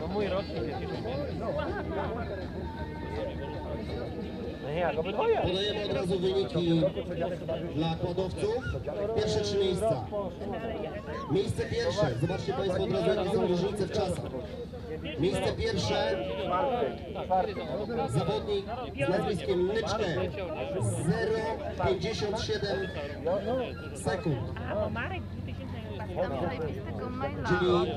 No mój rocznik jest No nie, jak obydwoje. Podajemy od razu wyniki dla kładowców. Pierwsze trzy miejsca. Miejsce pierwsze. Zobaczcie Państwo od razu jakie są różnice w czasach. Miejsce pierwsze. Zawodnik z nazwiskiem Nyczkę. 0,57 sekund. Czyli od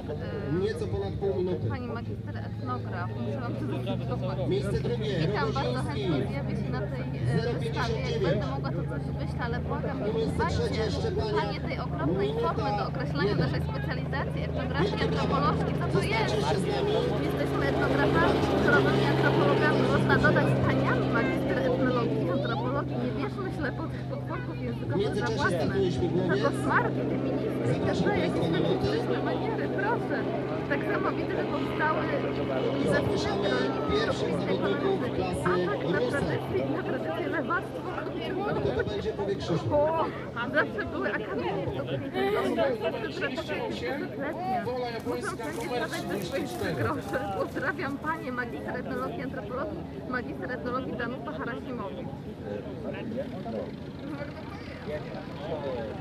nieco ponad pół minuty. pani magister etnograf. Muszę wam to zacytować. Miejsce drugie. Witam bardzo chętnie zjawię się na tej y, wystawie. Jak będę mogła to coś wyślę, ale błagam, nie używajcie Panie tej okropnej formy do określania naszej specjalizacji etnografii, antropolożki. Co to jest? Jesteśmy etnografami, kulturowymi antropologami. Można dodać Nie bierzmy ślepo tych potworków W językowych za własne. Tego smarki, feministy i też jakieś feministyczne maniery, proszę. Tak samo widzę, że powstały Zapraszamy pierwszych zawodników klasy Atak na tradycję, na tradycję lewactwa. Powie Krzysztof. O, a zawsze były akademie, te swoje trzy grosze. Pozdrawiam Panie, magister etnologii, antropologii, magister etnologii Danuta Harasimowicz.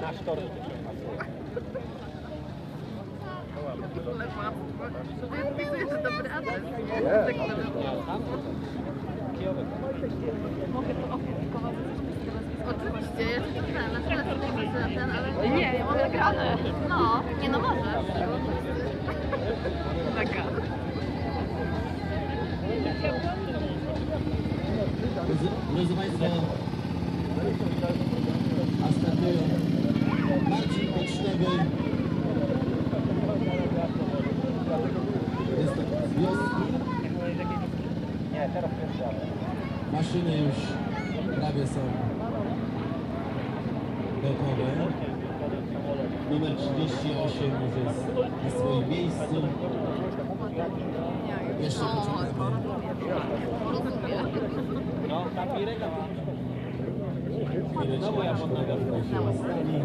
Nasz tor. Wpisuję, że dobry adres. Mogę to opublikować? Oczywiście, ja się czytałem na telefonie na ten, ale... Nie, nie mogę grane. No, nie no możesz. Taka. Drodzy Państwo, a startują Marcin Pocztowy. Jest to z wioski. Nie, teraz. Maszyny już prawie są gotowe. Numer 38 już jest na swoim miejscu. Jeszcze. Rozumiem. No, papierek, Chwileczkę, aż kolega tutaj się ustali.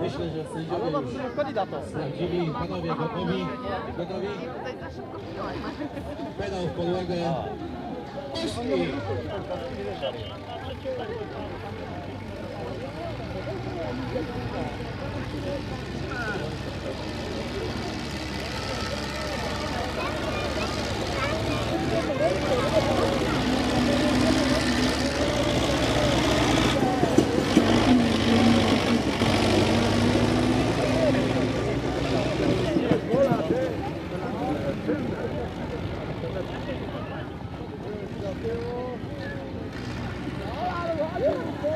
Myślę, że sędziowie już sprawdzili. Panowie gotowi? Gotowi? Pedał w podłogę. Poszli!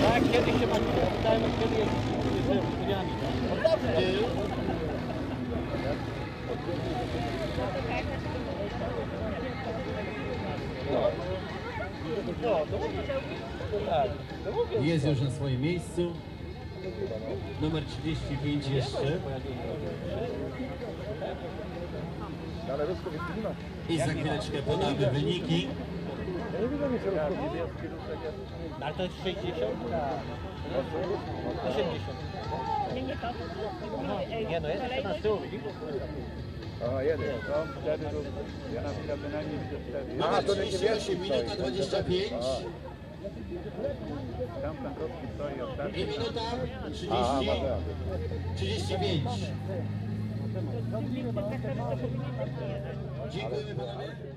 Tak, kiedyś się pan pytałem, kiedy jest z mówię. Jest już na swoim miejscu. Numer 35 jeszcze. I za chwileczkę podamy wyniki. Ale to jest 60? 80. Nie, nie to. Nie no, jest jeszcze na tyłu, widzisz? A, jeden. Wtedy to, ja na przykład bynajmniej widzę wtedy. Numer 38, minuta 25. Tam Frankowski stoi I ostatni. minuta 30, Aha, dobra. 35. To powinien być nie jeden. Dziękujemy panowie.